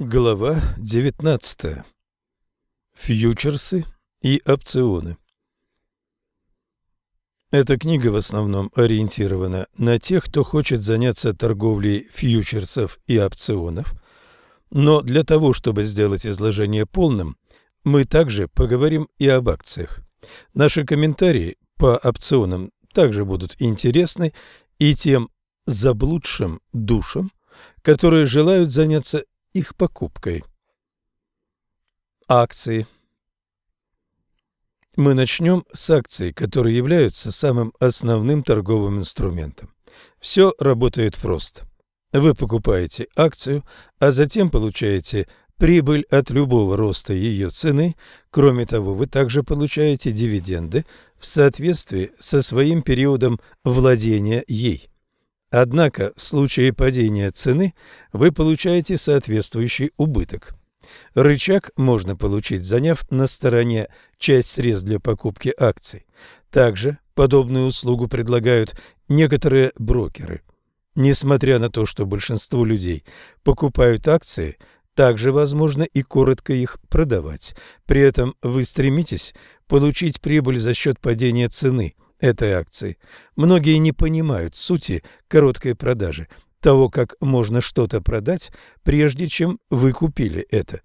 Глава 19. Фьючерсы и опционы. Эта книга в основном ориентирована на тех, кто хочет заняться торговлей фьючерсов и опционов, но для того, чтобы сделать изложение полным, мы также поговорим и об акциях. Наши комментарии по опционам также будут интересны и тем заблудшим душам, которые желают заняться их покупкой. Акции. Мы начнем с акций, которые являются самым основным торговым инструментом. Все работает просто. Вы покупаете акцию, а затем получаете прибыль от любого роста ее цены. Кроме того, вы также получаете дивиденды в соответствии со своим периодом владения ей. Однако в случае падения цены вы получаете соответствующий убыток. Рычаг можно получить, заняв на стороне часть средств для покупки акций. Также подобную услугу предлагают некоторые брокеры. Несмотря на то, что большинство людей покупают акции, также возможно и коротко их продавать. При этом вы стремитесь получить прибыль за счет падения цены – этой акции. Многие не понимают сути короткой продажи, того, как можно что-то продать, прежде чем вы купили это.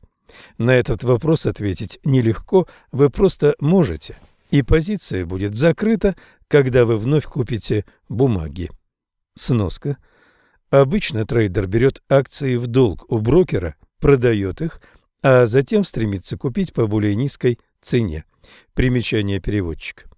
На этот вопрос ответить нелегко, вы просто можете, и позиция будет закрыта, когда вы вновь купите бумаги. Сноска. Обычно трейдер берет акции в долг у брокера, продает их, а затем стремится купить по более низкой цене. Примечание переводчика.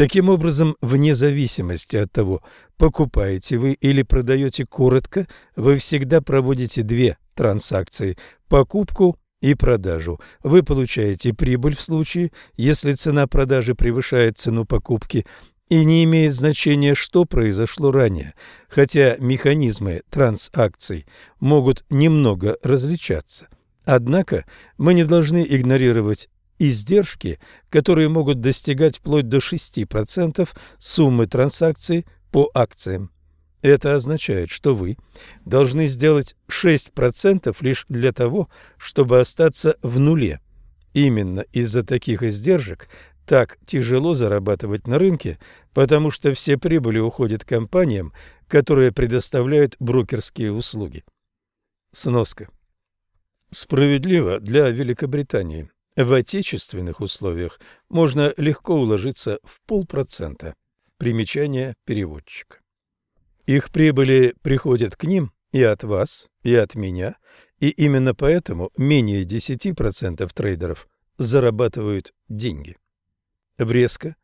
Таким образом, вне зависимости от того, покупаете вы или продаете коротко, вы всегда проводите две транзакции – покупку и продажу. Вы получаете прибыль в случае, если цена продажи превышает цену покупки, и не имеет значения, что произошло ранее, хотя механизмы транзакций могут немного различаться. Однако мы не должны игнорировать издержки, которые могут достигать вплоть до 6% суммы транзакций по акциям. Это означает, что вы должны сделать 6% лишь для того, чтобы остаться в нуле. Именно из-за таких издержек так тяжело зарабатывать на рынке, потому что все прибыли уходят компаниям, которые предоставляют брокерские услуги. Сноска. Справедливо для Великобритании. В отечественных условиях можно легко уложиться в полпроцента. Примечание переводчика. Их прибыли приходят к ним и от вас, и от меня, и именно поэтому менее 10% трейдеров зарабатывают деньги. Врезко.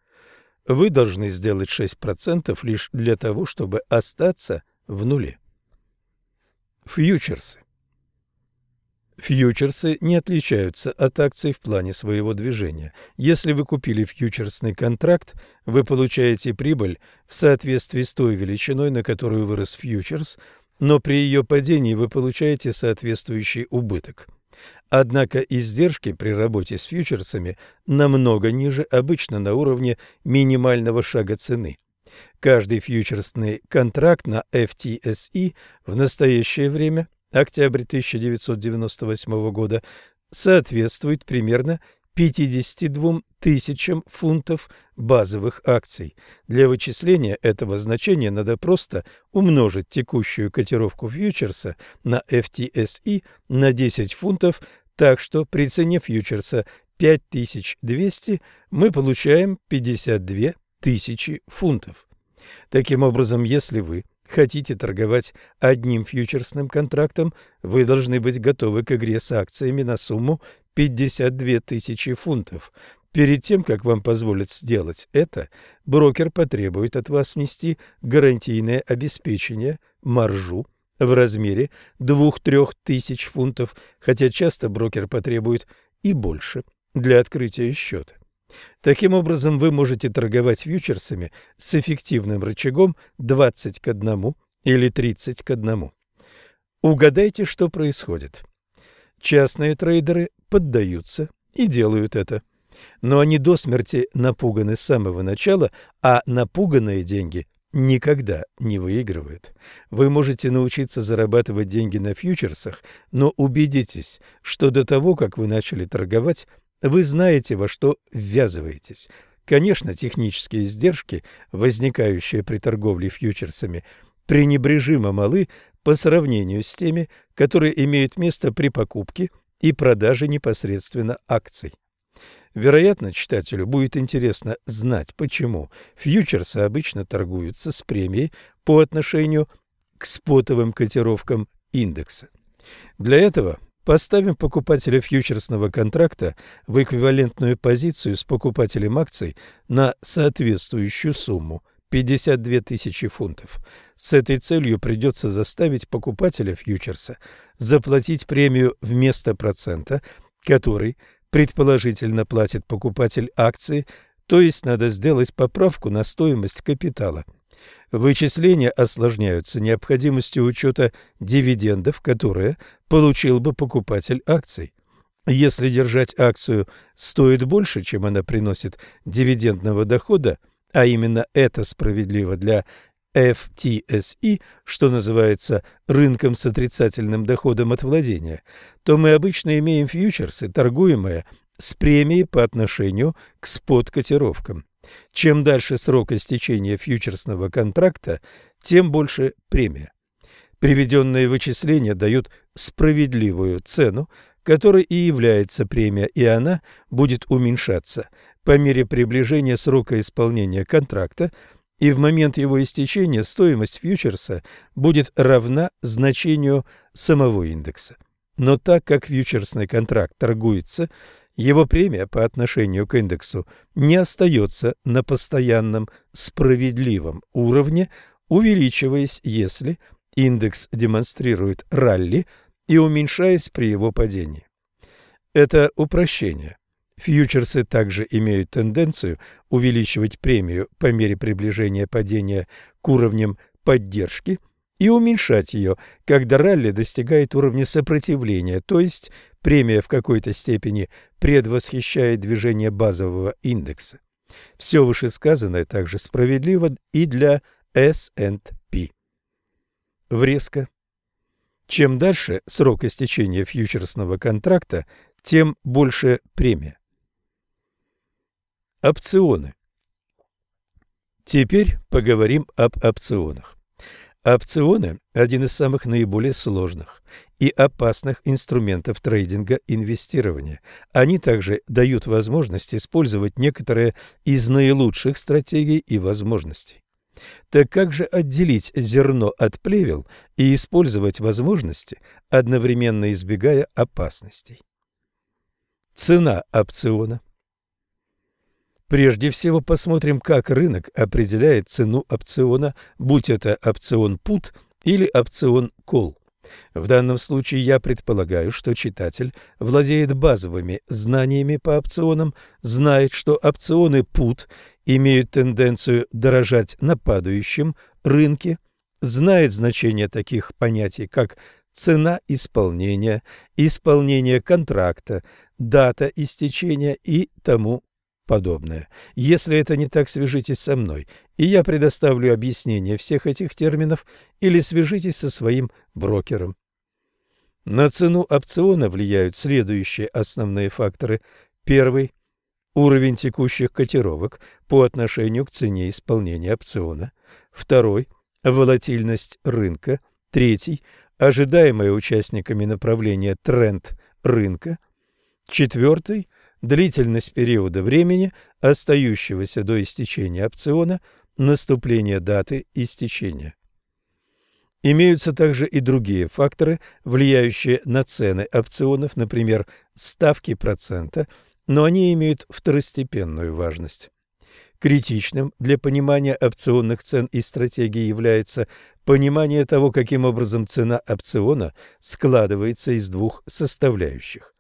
Вы должны сделать 6% лишь для того, чтобы остаться в нуле. Фьючерсы. Фьючерсы не отличаются от акций в плане своего движения. Если вы купили фьючерсный контракт, вы получаете прибыль в соответствии с той величиной, на которую вырос фьючерс, но при ее падении вы получаете соответствующий убыток. Однако издержки при работе с фьючерсами намного ниже, обычно на уровне минимального шага цены. Каждый фьючерсный контракт на FTSE в настоящее время октябрь 1998 года соответствует примерно 52 тысячам фунтов базовых акций. Для вычисления этого значения надо просто умножить текущую котировку фьючерса на FTSE на 10 фунтов, так что при цене фьючерса 5200 мы получаем 52 тысячи фунтов. Таким образом, если вы хотите торговать одним фьючерсным контрактом, вы должны быть готовы к игре с акциями на сумму 52 тысячи фунтов. Перед тем, как вам позволят сделать это, брокер потребует от вас внести гарантийное обеспечение, маржу, в размере 2-3 тысяч фунтов, хотя часто брокер потребует и больше для открытия счета. Таким образом, вы можете торговать фьючерсами с эффективным рычагом 20 к 1 или 30 к 1. Угадайте, что происходит. Частные трейдеры поддаются и делают это. Но они до смерти напуганы с самого начала, а напуганные деньги никогда не выигрывает. Вы можете научиться зарабатывать деньги на фьючерсах, но убедитесь, что до того, как вы начали торговать, вы знаете, во что ввязываетесь. Конечно, технические издержки, возникающие при торговле фьючерсами, пренебрежимо малы по сравнению с теми, которые имеют место при покупке и продаже непосредственно акций. Вероятно, читателю будет интересно знать, почему фьючерсы обычно торгуются с премией по отношению к спотовым котировкам индекса. Для этого поставим покупателя фьючерсного контракта в эквивалентную позицию с покупателем акций на соответствующую сумму – 52 тысячи фунтов. С этой целью придется заставить покупателя фьючерса заплатить премию вместо процента, который – предположительно платит покупатель акции, то есть надо сделать поправку на стоимость капитала. Вычисления осложняются необходимостью учета дивидендов, которые получил бы покупатель акций. Если держать акцию стоит больше, чем она приносит дивидендного дохода, а именно это справедливо для FTSE, что называется рынком с отрицательным доходом от владения, то мы обычно имеем фьючерсы, торгуемые с премией по отношению к спот-котировкам. Чем дальше срок истечения фьючерсного контракта, тем больше премия. Приведенные вычисления дают справедливую цену, которой и является премия, и она будет уменьшаться по мере приближения срока исполнения контракта и в момент его истечения стоимость фьючерса будет равна значению самого индекса. Но так как фьючерсный контракт торгуется, его премия по отношению к индексу не остается на постоянном справедливом уровне, увеличиваясь, если индекс демонстрирует ралли и уменьшаясь при его падении. Это упрощение. Фьючерсы также имеют тенденцию увеличивать премию по мере приближения падения к уровням поддержки и уменьшать ее, когда ралли достигает уровня сопротивления, то есть премия в какой-то степени предвосхищает движение базового индекса. Все вышесказанное также справедливо и для S&P. Врезка. Чем дальше срок истечения фьючерсного контракта, тем больше премия. Опционы. Теперь поговорим об опционах. Опционы – один из самых наиболее сложных и опасных инструментов трейдинга инвестирования. Они также дают возможность использовать некоторые из наилучших стратегий и возможностей. Так как же отделить зерно от плевел и использовать возможности, одновременно избегая опасностей? Цена опциона Прежде всего посмотрим, как рынок определяет цену опциона, будь это опцион put или опцион call. В данном случае я предполагаю, что читатель владеет базовыми знаниями по опционам, знает, что опционы put имеют тенденцию дорожать на падающем рынке, знает значение таких понятий, как цена исполнения, исполнение контракта, дата истечения и тому подобное. Если это не так, свяжитесь со мной, и я предоставлю объяснение всех этих терминов или свяжитесь со своим брокером. На цену опциона влияют следующие основные факторы. Первый – уровень текущих котировок по отношению к цене исполнения опциона. Второй – волатильность рынка. Третий – ожидаемое участниками направление тренд рынка. Четвертый длительность периода времени, остающегося до истечения опциона, наступление даты истечения. Имеются также и другие факторы, влияющие на цены опционов, например, ставки процента, но они имеют второстепенную важность. Критичным для понимания опционных цен и стратегий является понимание того, каким образом цена опциона складывается из двух составляющих.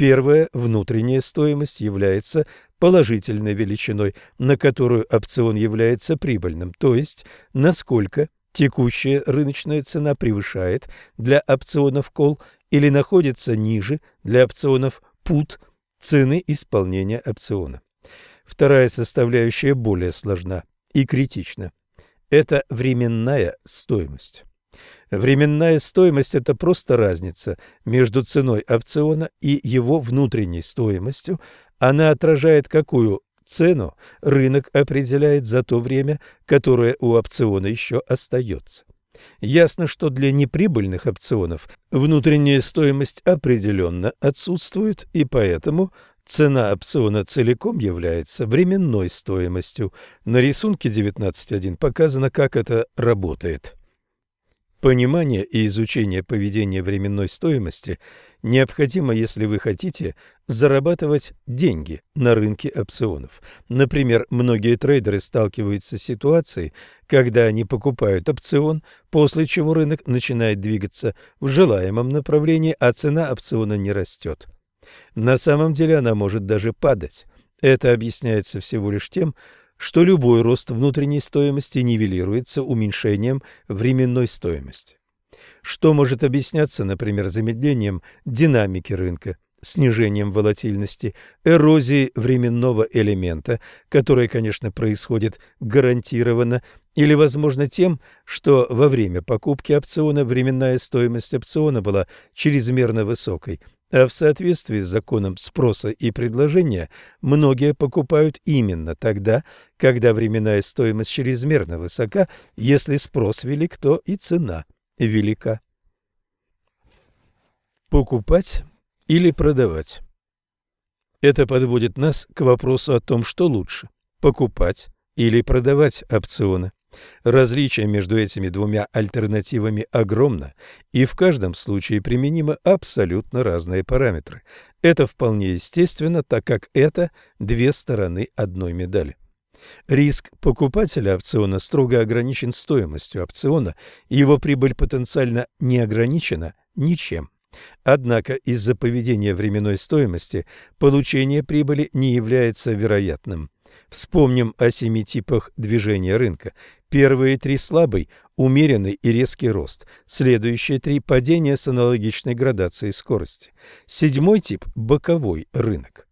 Первая внутренняя стоимость является положительной величиной, на которую опцион является прибыльным, то есть насколько текущая рыночная цена превышает для опционов кол или находится ниже для опционов put цены исполнения опциона. Вторая составляющая более сложна и критична. – это временная стоимость. Временная стоимость – это просто разница между ценой опциона и его внутренней стоимостью. Она отражает, какую цену рынок определяет за то время, которое у опциона еще остается. Ясно, что для неприбыльных опционов внутренняя стоимость определенно отсутствует, и поэтому цена опциона целиком является временной стоимостью. На рисунке 19.1 показано, как это работает. Понимание и изучение поведения временной стоимости необходимо, если вы хотите зарабатывать деньги на рынке опционов. Например, многие трейдеры сталкиваются с ситуацией, когда они покупают опцион, после чего рынок начинает двигаться в желаемом направлении, а цена опциона не растет. На самом деле она может даже падать. Это объясняется всего лишь тем, что любой рост внутренней стоимости нивелируется уменьшением временной стоимости. Что может объясняться, например, замедлением динамики рынка, снижением волатильности, эрозией временного элемента, которая, конечно, происходит гарантированно, или, возможно, тем, что во время покупки опциона временная стоимость опциона была чрезмерно высокой, а в соответствии с законом спроса и предложения многие покупают именно тогда, когда временная стоимость чрезмерно высока, если спрос велик, то и цена велика. Покупать или продавать? Это подводит нас к вопросу о том, что лучше – покупать или продавать опционы. Различие между этими двумя альтернативами огромно, и в каждом случае применимы абсолютно разные параметры. Это вполне естественно, так как это две стороны одной медали. Риск покупателя опциона строго ограничен стоимостью опциона, его прибыль потенциально не ограничена ничем. Однако из-за поведения временной стоимости получение прибыли не является вероятным. Вспомним о семи типах движения рынка. Первые три – слабый, умеренный и резкий рост. Следующие три – падение с аналогичной градацией скорости. Седьмой тип – боковой рынок.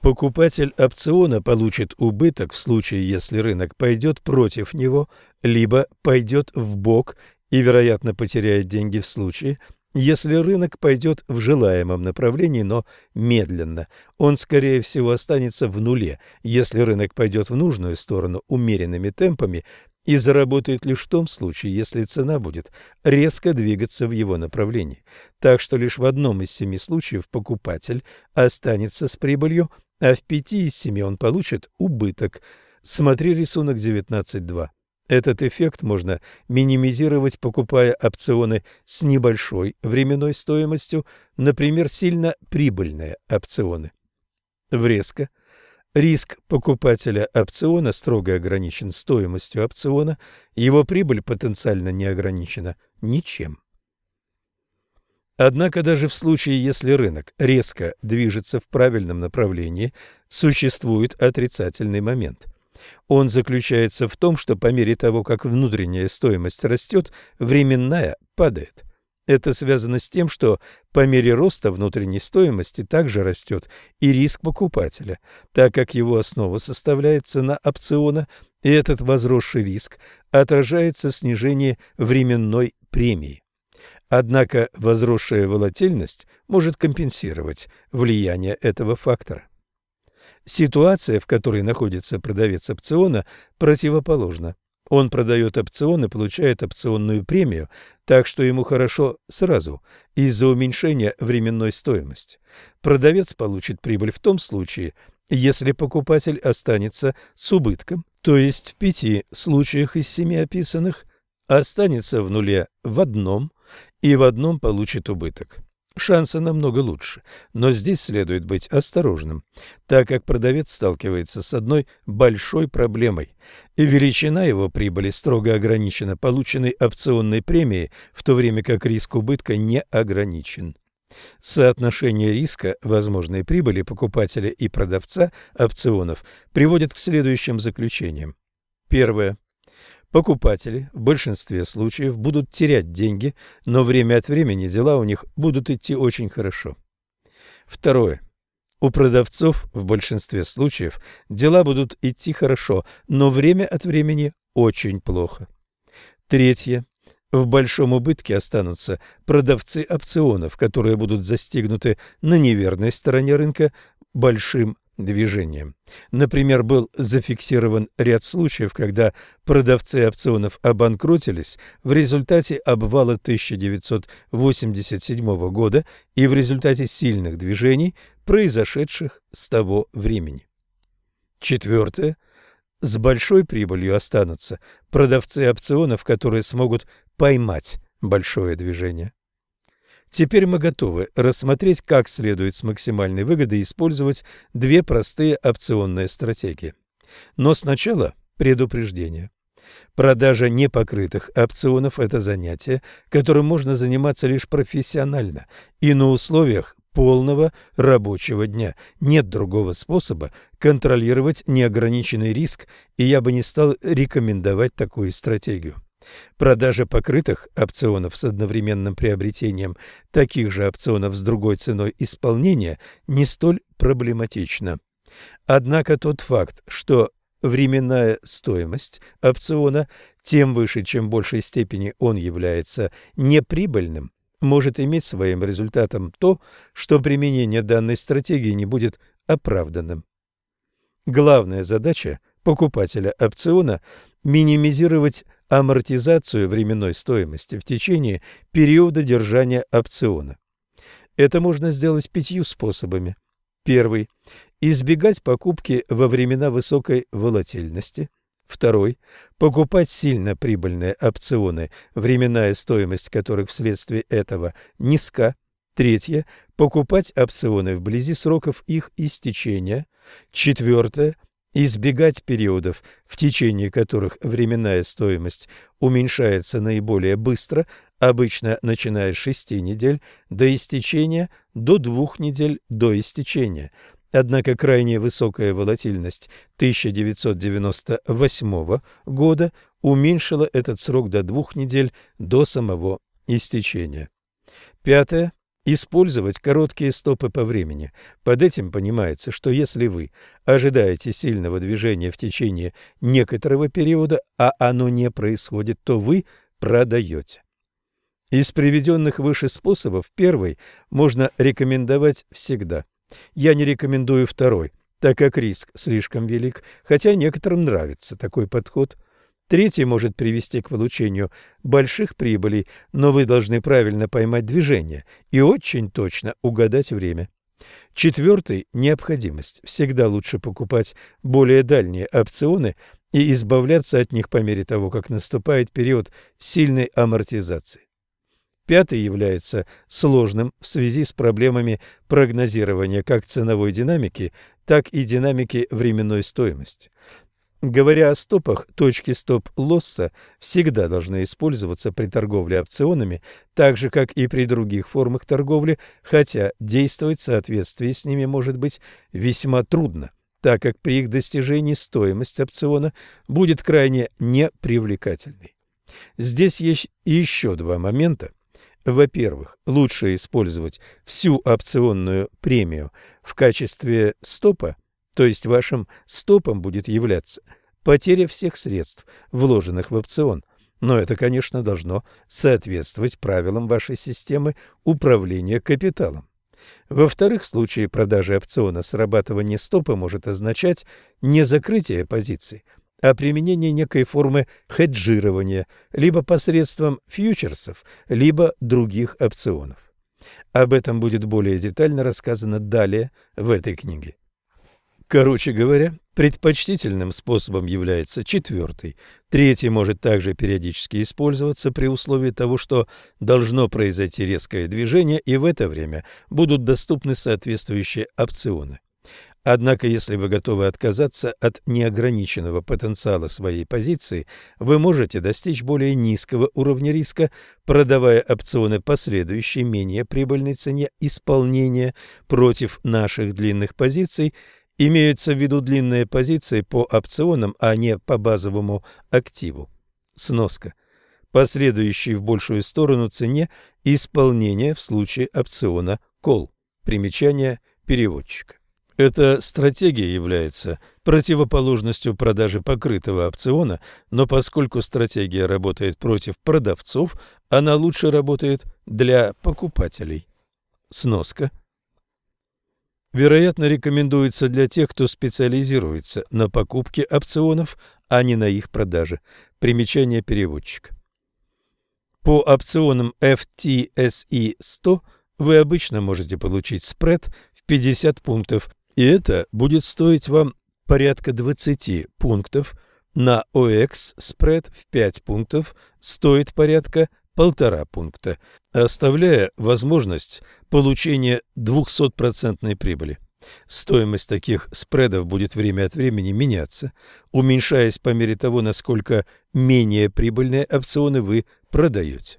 Покупатель опциона получит убыток в случае, если рынок пойдет против него, либо пойдет в бок и, вероятно, потеряет деньги в случае, если рынок пойдет в желаемом направлении, но медленно, он, скорее всего, останется в нуле, если рынок пойдет в нужную сторону умеренными темпами и заработает лишь в том случае, если цена будет резко двигаться в его направлении. Так что лишь в одном из семи случаев покупатель останется с прибылью, а в пяти из семи он получит убыток. Смотри рисунок 19.2. Этот эффект можно минимизировать, покупая опционы с небольшой временной стоимостью, например, сильно прибыльные опционы. Врезка. Риск покупателя опциона строго ограничен стоимостью опциона, его прибыль потенциально не ограничена ничем. Однако даже в случае, если рынок резко движется в правильном направлении, существует отрицательный момент. Он заключается в том, что по мере того, как внутренняя стоимость растет, временная падает. Это связано с тем, что по мере роста внутренней стоимости также растет и риск покупателя, так как его основа составляет цена опциона, и этот возросший риск отражается в снижении временной премии. Однако возросшая волатильность может компенсировать влияние этого фактора. Ситуация, в которой находится продавец опциона, противоположна. Он продает опцион и получает опционную премию, так что ему хорошо сразу, из-за уменьшения временной стоимости. Продавец получит прибыль в том случае, если покупатель останется с убытком, то есть в пяти случаях из семи описанных останется в нуле в одном и в одном получит убыток. Шансы намного лучше, но здесь следует быть осторожным, так как продавец сталкивается с одной большой проблемой. И величина его прибыли строго ограничена полученной опционной премией, в то время как риск убытка не ограничен. Соотношение риска возможной прибыли покупателя и продавца опционов приводит к следующим заключениям. Первое. Покупатели в большинстве случаев будут терять деньги, но время от времени дела у них будут идти очень хорошо. Второе. У продавцов в большинстве случаев дела будут идти хорошо, но время от времени очень плохо. Третье. В большом убытке останутся продавцы опционов, которые будут застигнуты на неверной стороне рынка большим движением. Например, был зафиксирован ряд случаев, когда продавцы опционов обанкротились в результате обвала 1987 года и в результате сильных движений, произошедших с того времени. Четвертое. С большой прибылью останутся продавцы опционов, которые смогут поймать большое движение. Теперь мы готовы рассмотреть, как следует с максимальной выгодой использовать две простые опционные стратегии. Но сначала предупреждение. Продажа непокрытых опционов – это занятие, которым можно заниматься лишь профессионально и на условиях полного рабочего дня. Нет другого способа контролировать неограниченный риск, и я бы не стал рекомендовать такую стратегию. Продажа покрытых опционов с одновременным приобретением таких же опционов с другой ценой исполнения не столь проблематична. Однако тот факт, что временная стоимость опциона тем выше, чем в большей степени он является неприбыльным, может иметь своим результатом то, что применение данной стратегии не будет оправданным. Главная задача покупателя опциона – минимизировать амортизацию временной стоимости в течение периода держания опциона. Это можно сделать пятью способами. Первый – избегать покупки во времена высокой волатильности. Второй – покупать сильно прибыльные опционы, временная стоимость которых вследствие этого низка. Третье – покупать опционы вблизи сроков их истечения. Четвертое избегать периодов, в течение которых временная стоимость уменьшается наиболее быстро, обычно начиная с 6 недель до истечения до 2 недель до истечения. Однако крайне высокая волатильность 1998 года уменьшила этот срок до двух недель до самого истечения. Пятое. Использовать короткие стопы по времени. Под этим понимается, что если вы ожидаете сильного движения в течение некоторого периода, а оно не происходит, то вы продаете. Из приведенных выше способов первый можно рекомендовать всегда. Я не рекомендую второй, так как риск слишком велик, хотя некоторым нравится такой подход – Третий может привести к получению больших прибылей, но вы должны правильно поймать движение и очень точно угадать время. Четвертый – необходимость. Всегда лучше покупать более дальние опционы и избавляться от них по мере того, как наступает период сильной амортизации. Пятый является сложным в связи с проблемами прогнозирования как ценовой динамики, так и динамики временной стоимости. Говоря о стопах, точки стоп-лосса всегда должны использоваться при торговле опционами, так же, как и при других формах торговли, хотя действовать в соответствии с ними может быть весьма трудно, так как при их достижении стоимость опциона будет крайне непривлекательной. Здесь есть еще два момента. Во-первых, лучше использовать всю опционную премию в качестве стопа, то есть вашим стопом будет являться потеря всех средств, вложенных в опцион. Но это, конечно, должно соответствовать правилам вашей системы управления капиталом. Во-вторых, в случае продажи опциона срабатывание стопа может означать не закрытие позиций, а применение некой формы хеджирования либо посредством фьючерсов, либо других опционов. Об этом будет более детально рассказано далее в этой книге. Короче говоря, предпочтительным способом является четвертый. Третий может также периодически использоваться при условии того, что должно произойти резкое движение, и в это время будут доступны соответствующие опционы. Однако, если вы готовы отказаться от неограниченного потенциала своей позиции, вы можете достичь более низкого уровня риска, продавая опционы по следующей менее прибыльной цене исполнения против наших длинных позиций – Имеются в виду длинные позиции по опционам, а не по базовому активу. Сноска. Последующий в большую сторону цене исполнения в случае опциона кол. Примечание переводчика. Эта стратегия является противоположностью продажи покрытого опциона, но поскольку стратегия работает против продавцов, она лучше работает для покупателей. Сноска. Вероятно, рекомендуется для тех, кто специализируется на покупке опционов, а не на их продаже. Примечание переводчика. По опционам FTSE 100 вы обычно можете получить спред в 50 пунктов, и это будет стоить вам порядка 20 пунктов. На OX спред в 5 пунктов стоит порядка полтора пункта, оставляя возможность получения 200% прибыли. Стоимость таких спредов будет время от времени меняться, уменьшаясь по мере того, насколько менее прибыльные опционы вы продаете.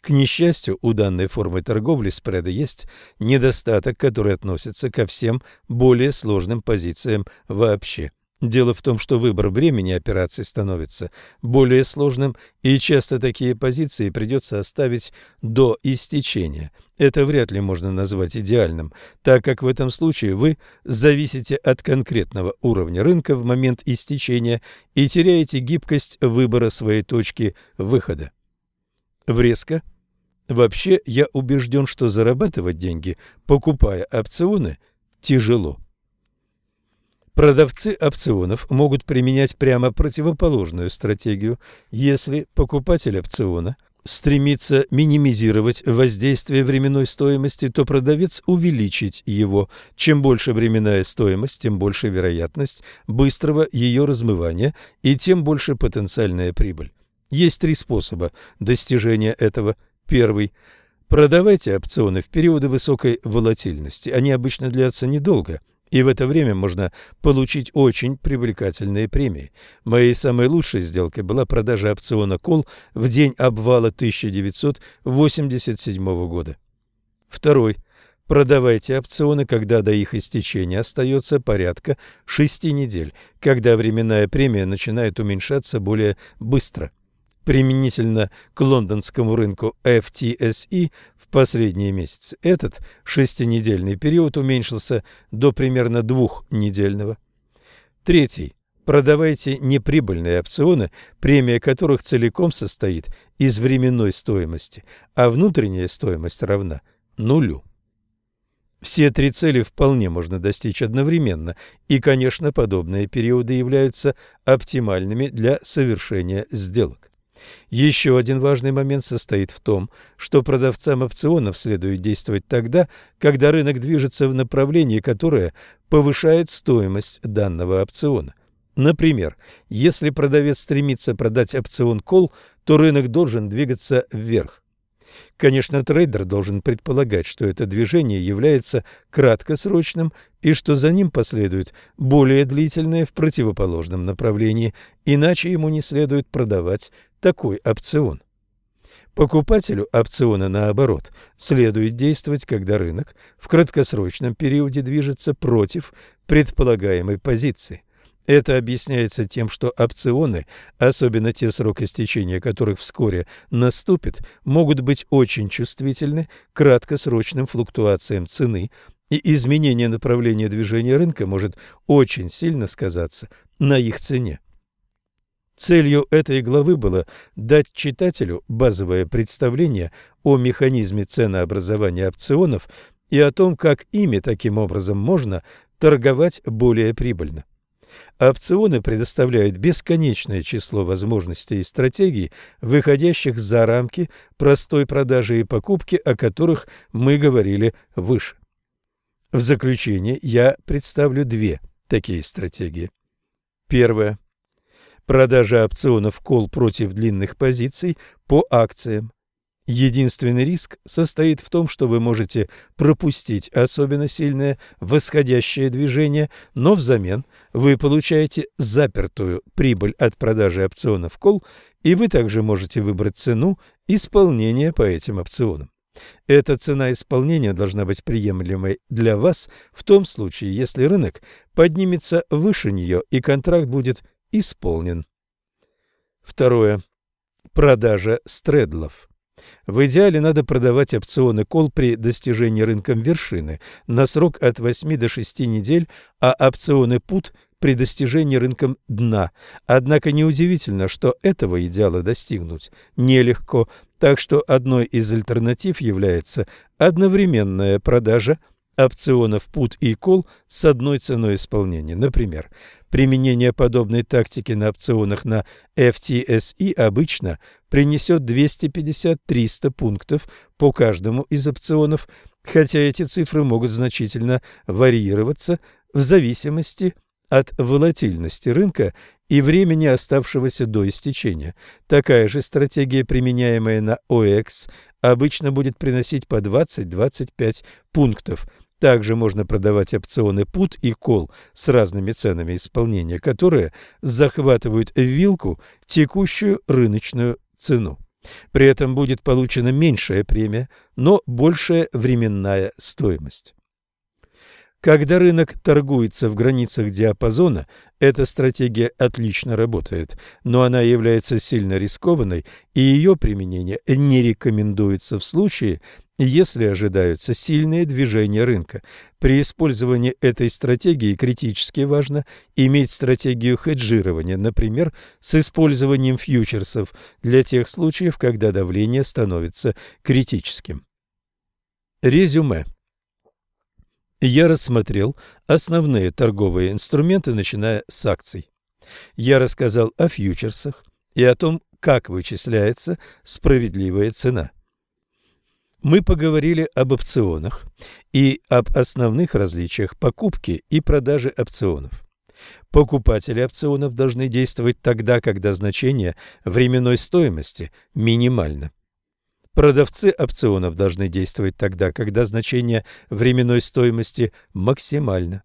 К несчастью, у данной формы торговли спреда есть недостаток, который относится ко всем более сложным позициям вообще. Дело в том, что выбор времени операций становится более сложным, и часто такие позиции придется оставить до истечения. Это вряд ли можно назвать идеальным, так как в этом случае вы зависите от конкретного уровня рынка в момент истечения и теряете гибкость выбора своей точки выхода. Врезка. Вообще, я убежден, что зарабатывать деньги, покупая опционы, тяжело. Продавцы опционов могут применять прямо противоположную стратегию, если покупатель опциона стремится минимизировать воздействие временной стоимости, то продавец увеличить его. Чем больше временная стоимость, тем больше вероятность быстрого ее размывания и тем больше потенциальная прибыль. Есть три способа достижения этого. Первый – продавайте опционы в периоды высокой волатильности. Они обычно длятся недолго – и в это время можно получить очень привлекательные премии. Моей самой лучшей сделкой была продажа опциона «Кол» в день обвала 1987 года. Второй. Продавайте опционы, когда до их истечения остается порядка 6 недель, когда временная премия начинает уменьшаться более быстро. Применительно к лондонскому рынку FTSE в последние месяцы этот шестинедельный период уменьшился до примерно двухнедельного. Третий. Продавайте неприбыльные опционы, премия которых целиком состоит из временной стоимости, а внутренняя стоимость равна нулю. Все три цели вполне можно достичь одновременно, и, конечно, подобные периоды являются оптимальными для совершения сделок. Еще один важный момент состоит в том, что продавцам опционов следует действовать тогда, когда рынок движется в направлении, которое повышает стоимость данного опциона. Например, если продавец стремится продать опцион кол, то рынок должен двигаться вверх. Конечно, трейдер должен предполагать, что это движение является краткосрочным и что за ним последует более длительное в противоположном направлении, иначе ему не следует продавать такой опцион. Покупателю опциона, наоборот, следует действовать, когда рынок в краткосрочном периоде движется против предполагаемой позиции. Это объясняется тем, что опционы, особенно те срок истечения которых вскоре наступит, могут быть очень чувствительны к краткосрочным флуктуациям цены, и изменение направления движения рынка может очень сильно сказаться на их цене. Целью этой главы было дать читателю базовое представление о механизме ценообразования опционов и о том, как ими таким образом можно торговать более прибыльно. Опционы предоставляют бесконечное число возможностей и стратегий, выходящих за рамки простой продажи и покупки, о которых мы говорили выше. В заключение я представлю две такие стратегии. Первая. Продажа опционов кол против длинных позиций по акциям. Единственный риск состоит в том, что вы можете пропустить особенно сильное восходящее движение, но взамен вы получаете запертую прибыль от продажи опционов кол, и вы также можете выбрать цену исполнения по этим опционам. Эта цена исполнения должна быть приемлемой для вас в том случае, если рынок поднимется выше нее и контракт будет исполнен. Второе. Продажа стредлов. В идеале надо продавать опционы кол при достижении рынком вершины на срок от 8 до 6 недель, а опционы пут при достижении рынком дна. Однако неудивительно, что этого идеала достигнуть нелегко, так что одной из альтернатив является одновременная продажа опционов put и call с одной ценой исполнения. Например, применение подобной тактики на опционах на FTSE обычно принесет 250-300 пунктов по каждому из опционов, хотя эти цифры могут значительно варьироваться в зависимости от волатильности рынка и времени, оставшегося до истечения. Такая же стратегия, применяемая на OX, обычно будет приносить по 20-25 пунктов. Также можно продавать опционы put и call с разными ценами исполнения, которые захватывают вилку текущую рыночную цену. При этом будет получена меньшая премия, но большая временная стоимость. Когда рынок торгуется в границах диапазона, эта стратегия отлично работает, но она является сильно рискованной, и ее применение не рекомендуется в случае, если ожидаются сильные движения рынка. При использовании этой стратегии критически важно иметь стратегию хеджирования, например, с использованием фьючерсов для тех случаев, когда давление становится критическим. Резюме. Я рассмотрел основные торговые инструменты, начиная с акций. Я рассказал о фьючерсах и о том, как вычисляется справедливая цена. Мы поговорили об опционах и об основных различиях покупки и продажи опционов. Покупатели опционов должны действовать тогда, когда значение временной стоимости минимально. Продавцы опционов должны действовать тогда, когда значение временной стоимости максимально.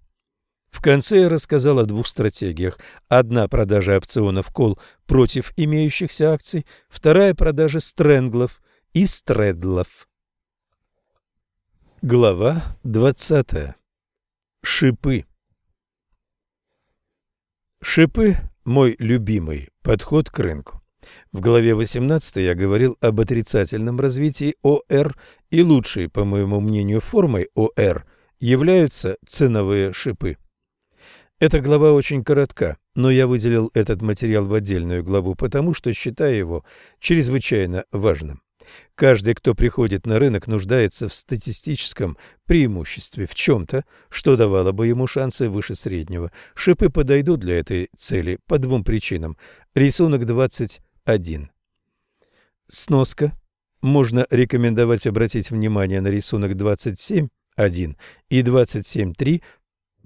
В конце я рассказал о двух стратегиях. Одна – продажа опционов кол против имеющихся акций, вторая – продажа стрэнглов и стредлов. Глава 20. Шипы. Шипы – мой любимый подход к рынку. В главе 18 я говорил об отрицательном развитии ОР, и лучшей, по моему мнению, формой ОР являются ценовые шипы. Эта глава очень коротка, но я выделил этот материал в отдельную главу, потому что считаю его чрезвычайно важным. Каждый, кто приходит на рынок, нуждается в статистическом преимуществе, в чем-то, что давало бы ему шансы выше среднего. Шипы подойдут для этой цели по двум причинам. Рисунок 20 1. Сноска. Можно рекомендовать обратить внимание на рисунок 27.1 и 27.3,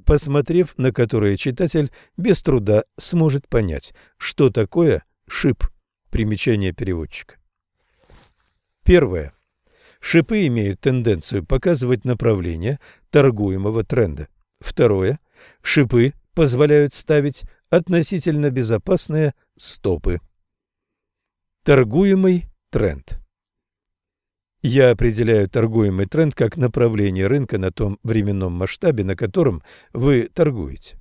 посмотрев на которые читатель без труда сможет понять, что такое шип. Примечание переводчика. Первое. Шипы имеют тенденцию показывать направление торгуемого тренда. Второе. Шипы позволяют ставить относительно безопасные стопы. Торгуемый тренд. Я определяю торгуемый тренд как направление рынка на том временном масштабе, на котором вы торгуете.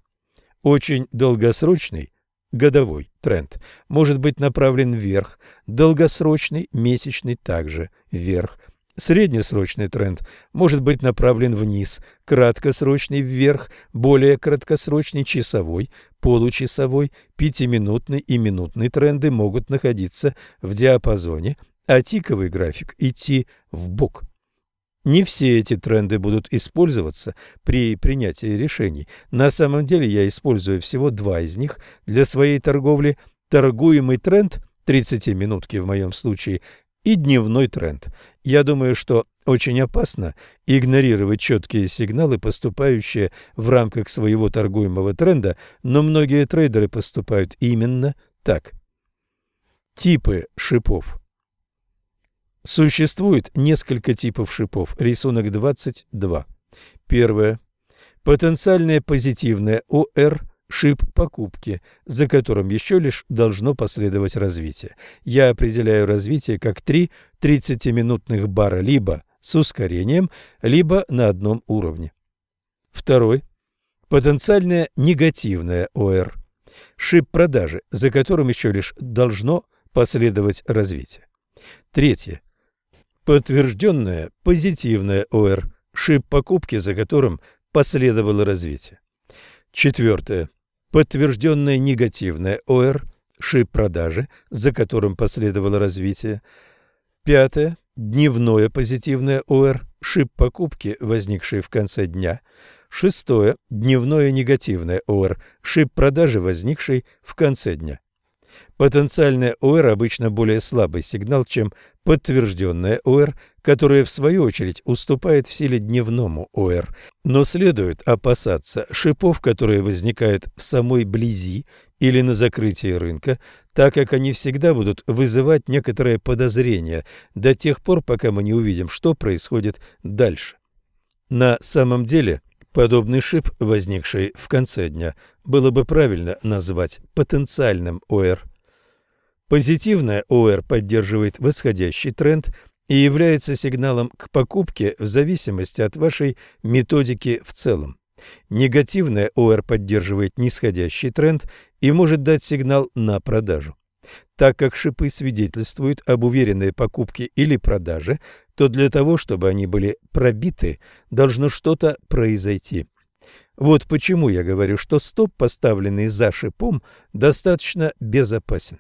Очень долгосрочный годовой тренд может быть направлен вверх, долгосрочный месячный также вверх. Среднесрочный тренд может быть направлен вниз, краткосрочный вверх, более краткосрочный часовой, получасовой, пятиминутный и минутный тренды могут находиться в диапазоне, а тиковый график идти в бок. Не все эти тренды будут использоваться при принятии решений. На самом деле я использую всего два из них для своей торговли. Торгуемый тренд 30 минутки в моем случае и дневной тренд. Я думаю, что очень опасно игнорировать четкие сигналы, поступающие в рамках своего торгуемого тренда, но многие трейдеры поступают именно так. Типы шипов. Существует несколько типов шипов. Рисунок 22. Первое. Потенциальное позитивное ОР – шип покупки, за которым еще лишь должно последовать развитие. Я определяю развитие как три 30-минутных бара либо с ускорением, либо на одном уровне. Второй. Потенциальное негативное ОР. Шип продажи, за которым еще лишь должно последовать развитие. Третье. Подтвержденное позитивное ОР. Шип покупки, за которым последовало развитие. Четвертое подтвержденная негативная ОР, шип продажи, за которым последовало развитие. Пятое. Дневное позитивное ОР, шип покупки, возникший в конце дня. Шестое. Дневное негативное ОР, шип продажи, возникший в конце дня. Потенциальная ОР обычно более слабый сигнал, чем подтвержденная ОР, которая в свою очередь уступает в силе дневному ОР. Но следует опасаться шипов, которые возникают в самой близи или на закрытии рынка, так как они всегда будут вызывать некоторое подозрение до тех пор, пока мы не увидим, что происходит дальше. На самом деле, подобный шип, возникший в конце дня, было бы правильно назвать потенциальным ОР. Позитивная ОР поддерживает восходящий тренд и является сигналом к покупке в зависимости от вашей методики в целом. Негативная ОР поддерживает нисходящий тренд и может дать сигнал на продажу. Так как шипы свидетельствуют об уверенной покупке или продаже, то для того, чтобы они были пробиты, должно что-то произойти. Вот почему я говорю, что стоп, поставленный за шипом, достаточно безопасен.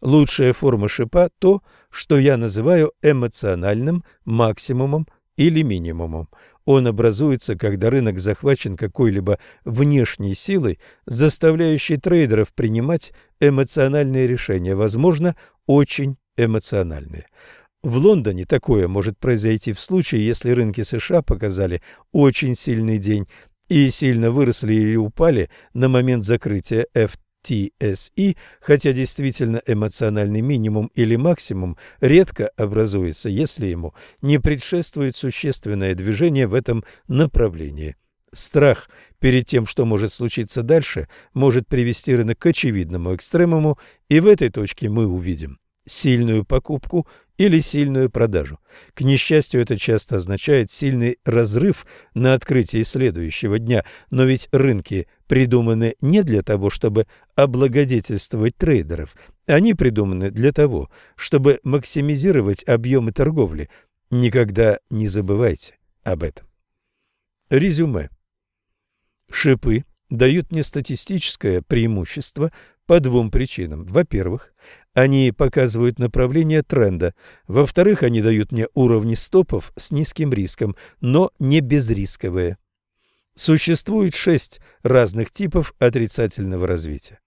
Лучшая форма шипа – то, что я называю эмоциональным максимумом или минимумом. Он образуется, когда рынок захвачен какой-либо внешней силой, заставляющей трейдеров принимать эмоциональные решения, возможно, очень эмоциональные. В Лондоне такое может произойти в случае, если рынки США показали очень сильный день и сильно выросли или упали на момент закрытия FT TSI, хотя действительно эмоциональный минимум или максимум редко образуется, если ему не предшествует существенное движение в этом направлении. Страх перед тем, что может случиться дальше, может привести рынок к очевидному экстремуму, и в этой точке мы увидим сильную покупку или сильную продажу. К несчастью, это часто означает сильный разрыв на открытии следующего дня, но ведь рынки придуманы не для того, чтобы облагодетельствовать трейдеров. Они придуманы для того, чтобы максимизировать объемы торговли. Никогда не забывайте об этом. Резюме. Шипы дают мне статистическое преимущество по двум причинам. Во-первых, они показывают направление тренда. Во-вторых, они дают мне уровни стопов с низким риском, но не безрисковые. Существует шесть разных типов отрицательного развития.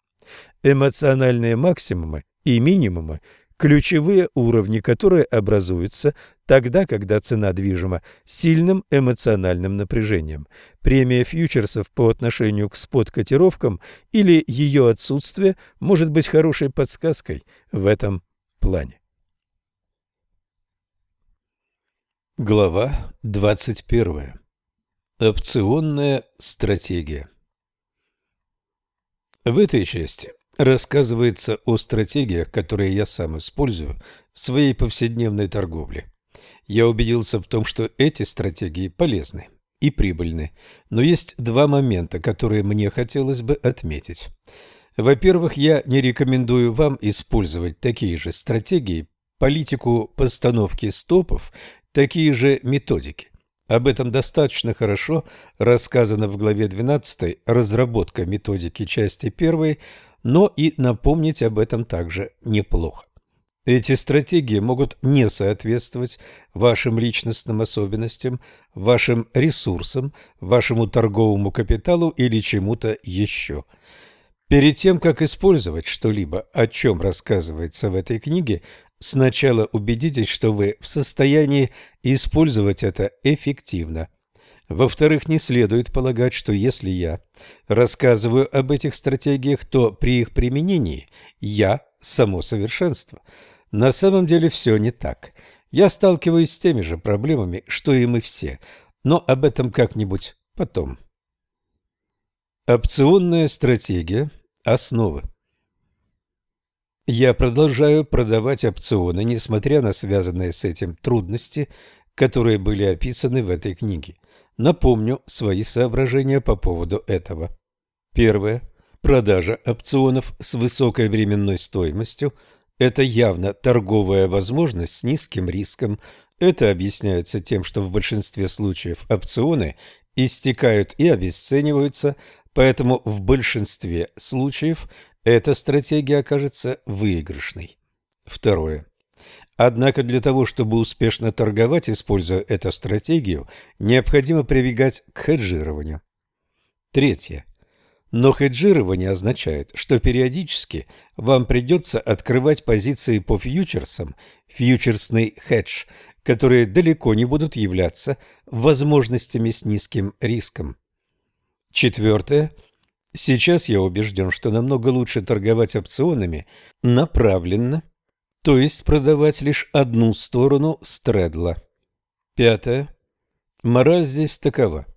Эмоциональные максимумы и минимумы ключевые уровни, которые образуются тогда, когда цена движима сильным эмоциональным напряжением. Премия фьючерсов по отношению к спот-котировкам или ее отсутствие может быть хорошей подсказкой в этом плане. Глава 21. Опционная стратегия. В этой части рассказывается о стратегиях, которые я сам использую в своей повседневной торговле. Я убедился в том, что эти стратегии полезны и прибыльны, но есть два момента, которые мне хотелось бы отметить. Во-первых, я не рекомендую вам использовать такие же стратегии, политику постановки стопов, такие же методики. Об этом достаточно хорошо рассказано в главе 12 «Разработка методики части 1», но и напомнить об этом также неплохо. Эти стратегии могут не соответствовать вашим личностным особенностям, вашим ресурсам, вашему торговому капиталу или чему-то еще. Перед тем, как использовать что-либо, о чем рассказывается в этой книге, сначала убедитесь, что вы в состоянии использовать это эффективно – во-вторых, не следует полагать, что если я рассказываю об этих стратегиях, то при их применении я – само совершенство. На самом деле все не так. Я сталкиваюсь с теми же проблемами, что и мы все, но об этом как-нибудь потом. Опционная стратегия – основы. Я продолжаю продавать опционы, несмотря на связанные с этим трудности, которые были описаны в этой книге. Напомню свои соображения по поводу этого. Первое. Продажа опционов с высокой временной стоимостью – это явно торговая возможность с низким риском. Это объясняется тем, что в большинстве случаев опционы истекают и обесцениваются поэтому в большинстве случаев эта стратегия окажется выигрышной. Второе. Однако для того, чтобы успешно торговать, используя эту стратегию, необходимо прибегать к хеджированию. Третье. Но хеджирование означает, что периодически вам придется открывать позиции по фьючерсам, фьючерсный хедж, которые далеко не будут являться возможностями с низким риском. Четвертое. Сейчас я убежден, что намного лучше торговать опционами направленно, то есть продавать лишь одну сторону стредла. Пятое. Мораль здесь такова.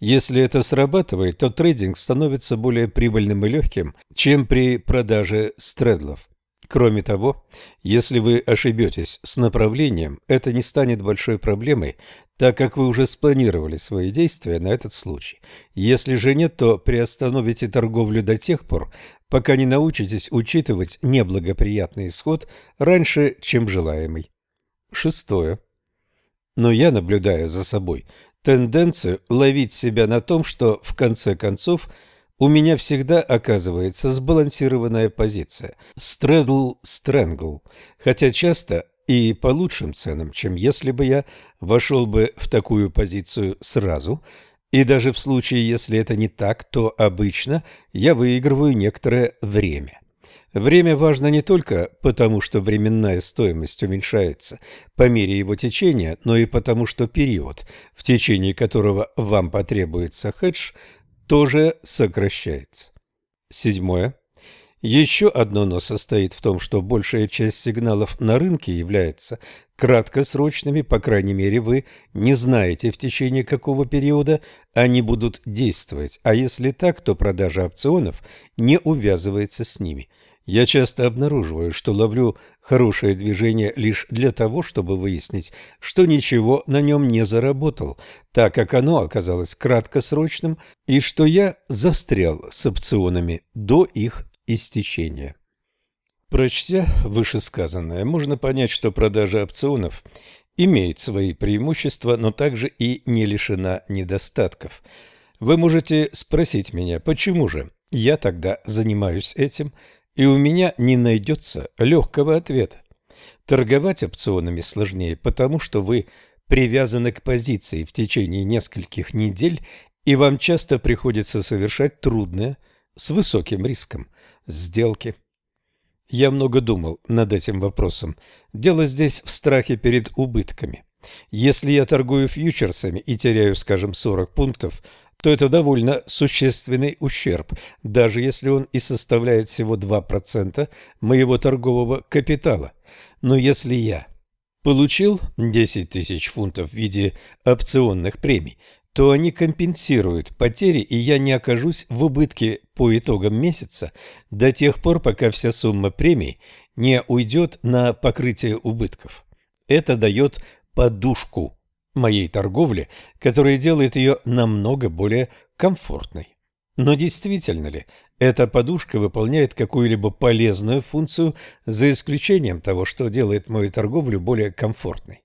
Если это срабатывает, то трейдинг становится более прибыльным и легким, чем при продаже стредлов. Кроме того, если вы ошибетесь с направлением, это не станет большой проблемой, так как вы уже спланировали свои действия на этот случай. Если же нет, то приостановите торговлю до тех пор, пока не научитесь учитывать неблагоприятный исход раньше, чем желаемый. Шестое. Но я наблюдаю за собой тенденцию ловить себя на том, что в конце концов у меня всегда оказывается сбалансированная позиция straddle-strangle, хотя часто и по лучшим ценам, чем если бы я вошел бы в такую позицию сразу, и даже в случае, если это не так, то обычно я выигрываю некоторое время. Время важно не только потому, что временная стоимость уменьшается по мере его течения, но и потому, что период, в течение которого вам потребуется хедж, тоже сокращается. Седьмое. Еще одно «но» состоит в том, что большая часть сигналов на рынке является краткосрочными, по крайней мере, вы не знаете в течение какого периода они будут действовать, а если так, то продажа опционов не увязывается с ними – я часто обнаруживаю, что ловлю хорошее движение лишь для того, чтобы выяснить, что ничего на нем не заработал, так как оно оказалось краткосрочным и что я застрял с опционами до их истечения. Прочтя вышесказанное, можно понять, что продажа опционов имеет свои преимущества, но также и не лишена недостатков. Вы можете спросить меня, почему же я тогда занимаюсь этим – и у меня не найдется легкого ответа. Торговать опционами сложнее, потому что вы привязаны к позиции в течение нескольких недель, и вам часто приходится совершать трудные, с высоким риском, сделки. Я много думал над этим вопросом. Дело здесь в страхе перед убытками. Если я торгую фьючерсами и теряю, скажем, 40 пунктов – то это довольно существенный ущерб, даже если он и составляет всего 2% моего торгового капитала. Но если я получил 10 тысяч фунтов в виде опционных премий, то они компенсируют потери, и я не окажусь в убытке по итогам месяца до тех пор, пока вся сумма премий не уйдет на покрытие убытков. Это дает подушку моей торговли, которая делает ее намного более комфортной. Но действительно ли эта подушка выполняет какую-либо полезную функцию, за исключением того, что делает мою торговлю более комфортной?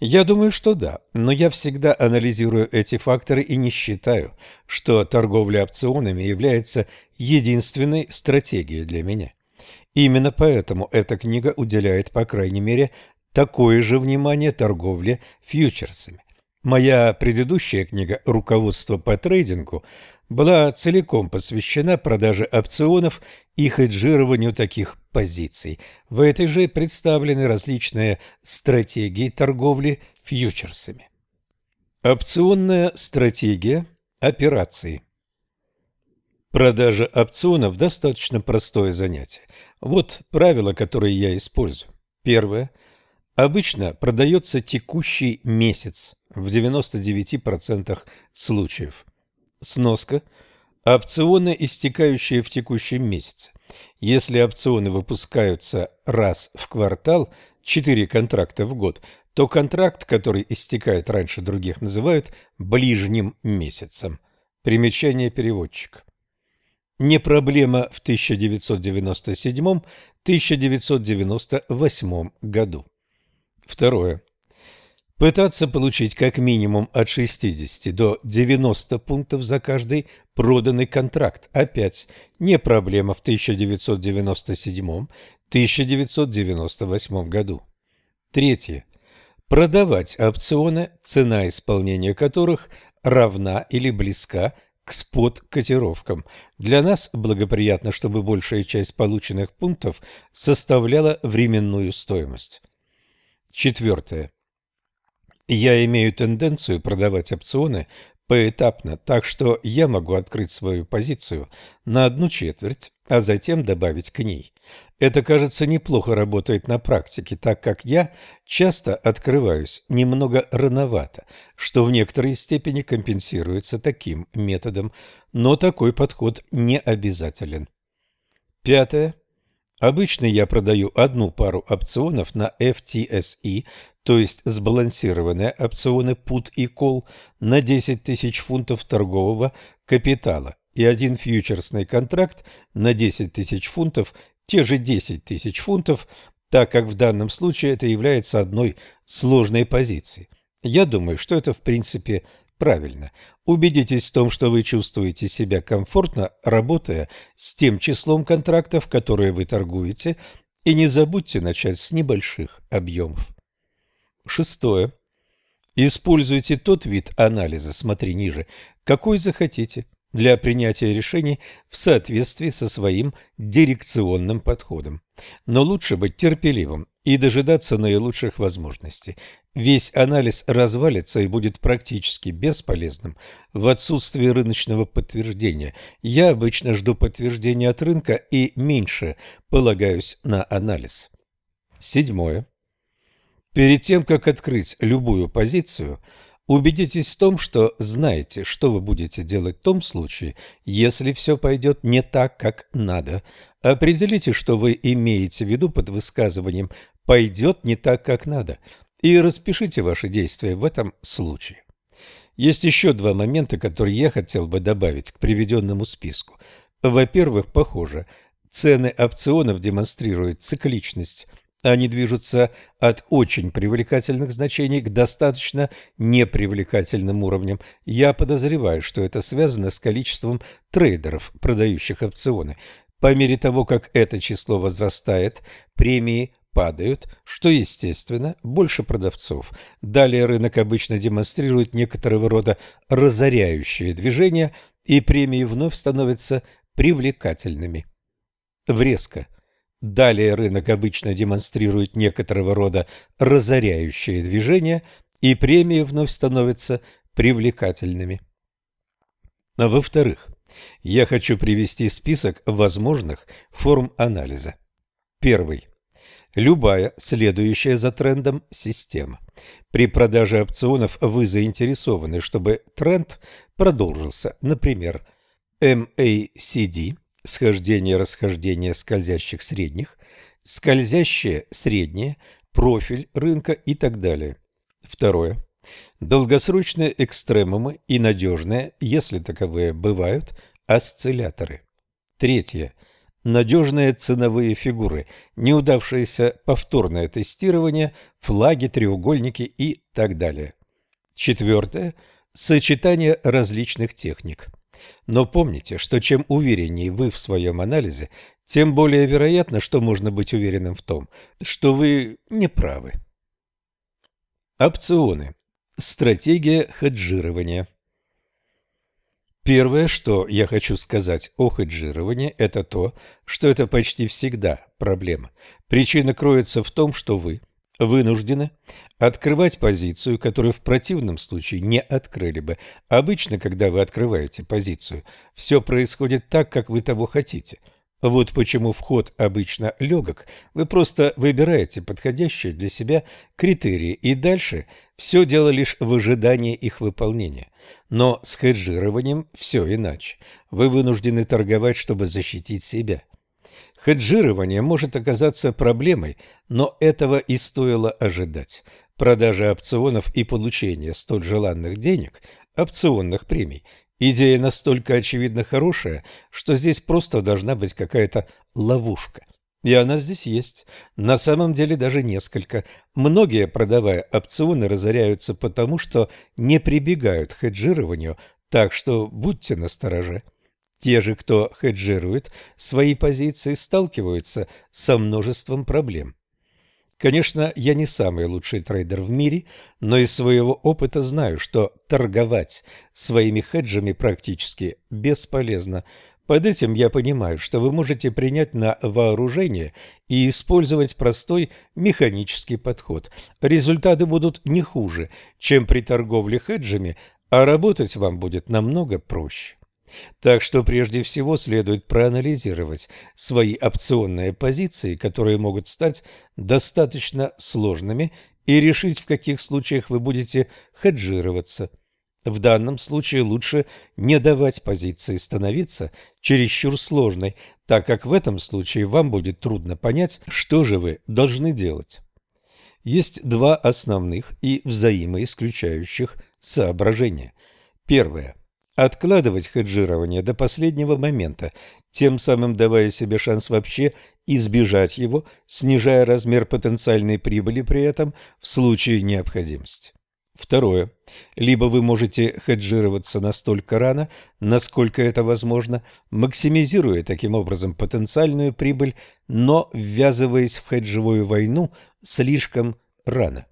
Я думаю, что да, но я всегда анализирую эти факторы и не считаю, что торговля опционами является единственной стратегией для меня. Именно поэтому эта книга уделяет, по крайней мере, такое же внимание торговле фьючерсами. Моя предыдущая книга «Руководство по трейдингу» была целиком посвящена продаже опционов и хеджированию таких позиций. В этой же представлены различные стратегии торговли фьючерсами. Опционная стратегия операций Продажа опционов – достаточно простое занятие. Вот правила, которые я использую. Первое – обычно продается текущий месяц в 99% случаев. Сноска. Опционы, истекающие в текущем месяце. Если опционы выпускаются раз в квартал, 4 контракта в год, то контракт, который истекает раньше других, называют ближним месяцем. Примечание переводчика. Не проблема в 1997-1998 году. Второе. Пытаться получить как минимум от 60 до 90 пунктов за каждый проданный контракт. Опять не проблема в 1997-1998 году. Третье. Продавать опционы, цена исполнения которых равна или близка к спот-котировкам. Для нас благоприятно, чтобы большая часть полученных пунктов составляла временную стоимость. Четвертое. Я имею тенденцию продавать опционы поэтапно, так что я могу открыть свою позицию на одну четверть, а затем добавить к ней. Это, кажется, неплохо работает на практике, так как я часто открываюсь немного рановато, что в некоторой степени компенсируется таким методом, но такой подход не обязателен. Пятое. Обычно я продаю одну пару опционов на FTSE, то есть сбалансированные опционы put и call на 10 тысяч фунтов торгового капитала и один фьючерсный контракт на 10 тысяч фунтов, те же 10 тысяч фунтов, так как в данном случае это является одной сложной позицией. Я думаю, что это в принципе правильно. Убедитесь в том, что вы чувствуете себя комфортно, работая с тем числом контрактов, которые вы торгуете, и не забудьте начать с небольших объемов. Шестое. Используйте тот вид анализа, смотри ниже, какой захотите для принятия решений в соответствии со своим дирекционным подходом. Но лучше быть терпеливым и дожидаться наилучших возможностей. Весь анализ развалится и будет практически бесполезным в отсутствии рыночного подтверждения. Я обычно жду подтверждения от рынка и меньше полагаюсь на анализ. Седьмое. Перед тем, как открыть любую позицию, убедитесь в том, что знаете, что вы будете делать в том случае, если все пойдет не так, как надо. Определите, что вы имеете в виду под высказыванием «пойдет не так, как надо», и распишите ваши действия в этом случае. Есть еще два момента, которые я хотел бы добавить к приведенному списку. Во-первых, похоже, цены опционов демонстрируют цикличность. Они движутся от очень привлекательных значений к достаточно непривлекательным уровням. Я подозреваю, что это связано с количеством трейдеров, продающих опционы. По мере того, как это число возрастает, премии падают, что естественно, больше продавцов. Далее рынок обычно демонстрирует некоторого рода разоряющие движения, и премии вновь становятся привлекательными. Врезка. Далее рынок обычно демонстрирует некоторого рода разоряющие движения, и премии вновь становятся привлекательными. Во-вторых, я хочу привести список возможных форм анализа. Первый любая следующая за трендом система. При продаже опционов вы заинтересованы, чтобы тренд продолжился. Например, MACD – схождение-расхождение скользящих средних, скользящее среднее, профиль рынка и так далее. Второе. Долгосрочные экстремумы и надежные, если таковые бывают, осцилляторы. Третье надежные ценовые фигуры, неудавшееся повторное тестирование, флаги, треугольники и так далее. Четвертое – сочетание различных техник. Но помните, что чем увереннее вы в своем анализе, тем более вероятно, что можно быть уверенным в том, что вы не правы. Опционы. Стратегия хеджирования. Первое, что я хочу сказать о хеджировании, это то, что это почти всегда проблема. Причина кроется в том, что вы вынуждены открывать позицию, которую в противном случае не открыли бы. Обычно, когда вы открываете позицию, все происходит так, как вы того хотите – вот почему вход обычно легок. Вы просто выбираете подходящие для себя критерии, и дальше все дело лишь в ожидании их выполнения. Но с хеджированием все иначе. Вы вынуждены торговать, чтобы защитить себя. Хеджирование может оказаться проблемой, но этого и стоило ожидать. Продажа опционов и получение столь желанных денег, опционных премий, Идея настолько очевидно хорошая, что здесь просто должна быть какая-то ловушка. И она здесь есть. На самом деле даже несколько. Многие, продавая опционы, разоряются потому, что не прибегают к хеджированию, так что будьте настороже. Те же, кто хеджирует свои позиции, сталкиваются со множеством проблем. Конечно, я не самый лучший трейдер в мире, но из своего опыта знаю, что торговать своими хеджами практически бесполезно. Под этим я понимаю, что вы можете принять на вооружение и использовать простой механический подход. Результаты будут не хуже, чем при торговле хеджами, а работать вам будет намного проще. Так что прежде всего следует проанализировать свои опционные позиции, которые могут стать достаточно сложными, и решить, в каких случаях вы будете хеджироваться. В данном случае лучше не давать позиции становиться чересчур сложной, так как в этом случае вам будет трудно понять, что же вы должны делать. Есть два основных и взаимоисключающих соображения. Первое откладывать хеджирование до последнего момента, тем самым давая себе шанс вообще избежать его, снижая размер потенциальной прибыли при этом в случае необходимости. Второе. Либо вы можете хеджироваться настолько рано, насколько это возможно, максимизируя таким образом потенциальную прибыль, но ввязываясь в хеджевую войну слишком рано.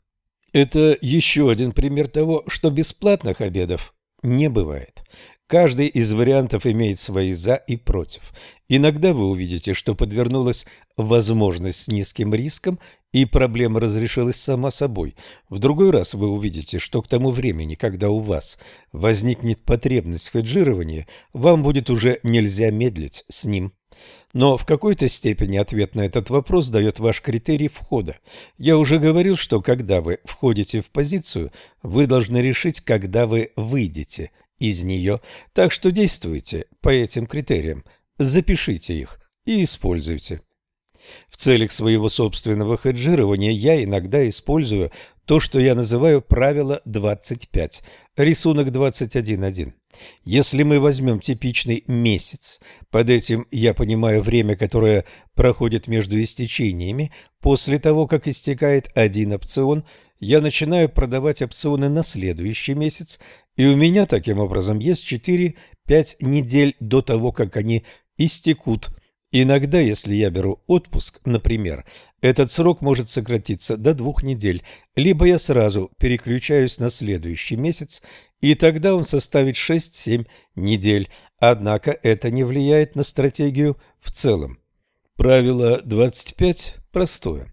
Это еще один пример того, что бесплатных обедов не бывает. Каждый из вариантов имеет свои «за» и «против». Иногда вы увидите, что подвернулась возможность с низким риском, и проблема разрешилась сама собой. В другой раз вы увидите, что к тому времени, когда у вас возникнет потребность в хеджировании, вам будет уже нельзя медлить с ним. Но в какой-то степени ответ на этот вопрос дает ваш критерий входа. Я уже говорил, что когда вы входите в позицию, вы должны решить, когда вы выйдете из нее. Так что действуйте по этим критериям, запишите их и используйте. В целях своего собственного хеджирования я иногда использую то, что я называю правило 25, рисунок 21.1. Если мы возьмем типичный месяц, под этим я понимаю время, которое проходит между истечениями, после того, как истекает один опцион, я начинаю продавать опционы на следующий месяц, и у меня таким образом есть 4-5 недель до того, как они истекут – Иногда, если я беру отпуск, например, этот срок может сократиться до двух недель, либо я сразу переключаюсь на следующий месяц, и тогда он составит 6-7 недель, однако это не влияет на стратегию в целом. Правило 25 простое.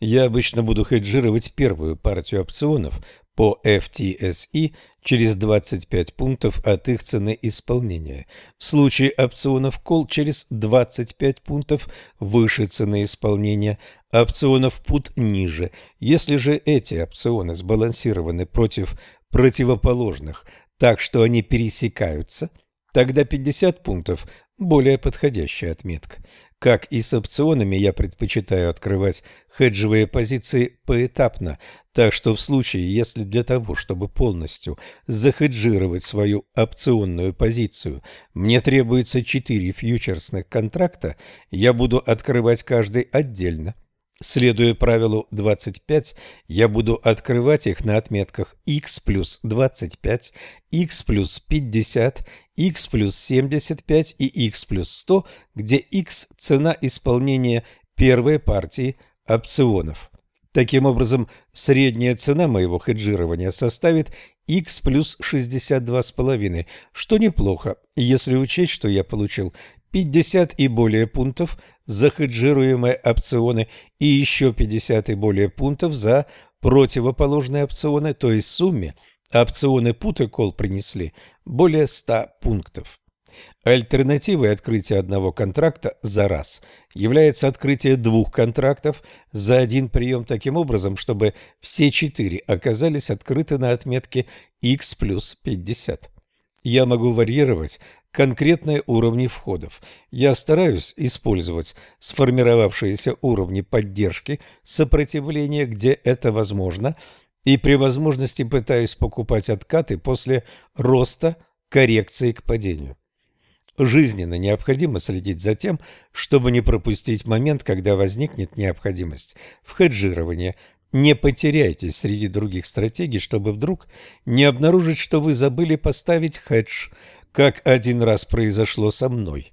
Я обычно буду хеджировать первую партию опционов по FTSE через 25 пунктов от их цены исполнения. В случае опционов кол через 25 пунктов выше цены исполнения, опционов пут ниже. Если же эти опционы сбалансированы против противоположных, так что они пересекаются, тогда 50 пунктов – более подходящая отметка. Как и с опционами, я предпочитаю открывать хеджевые позиции поэтапно, так что в случае, если для того, чтобы полностью захеджировать свою опционную позицию, мне требуется 4 фьючерсных контракта, я буду открывать каждый отдельно. Следуя правилу 25, я буду открывать их на отметках x плюс 25, x плюс 50, x плюс 75 и x плюс 100, где x – цена исполнения первой партии опционов. Таким образом, средняя цена моего хеджирования составит x плюс 62,5, что неплохо, если учесть, что я получил 50 и более пунктов за хеджируемые опционы и еще 50 и более пунктов за противоположные опционы, то есть сумме опционы put и call принесли более 100 пунктов. Альтернативой открытия одного контракта за раз является открытие двух контрактов за один прием таким образом, чтобы все четыре оказались открыты на отметке x плюс 50. Я могу варьировать конкретные уровни входов. Я стараюсь использовать сформировавшиеся уровни поддержки сопротивления, где это возможно, и при возможности пытаюсь покупать откаты после роста коррекции к падению. Жизненно необходимо следить за тем, чтобы не пропустить момент, когда возникнет необходимость в хеджировании. Не потеряйтесь среди других стратегий, чтобы вдруг не обнаружить, что вы забыли поставить хедж, как один раз произошло со мной.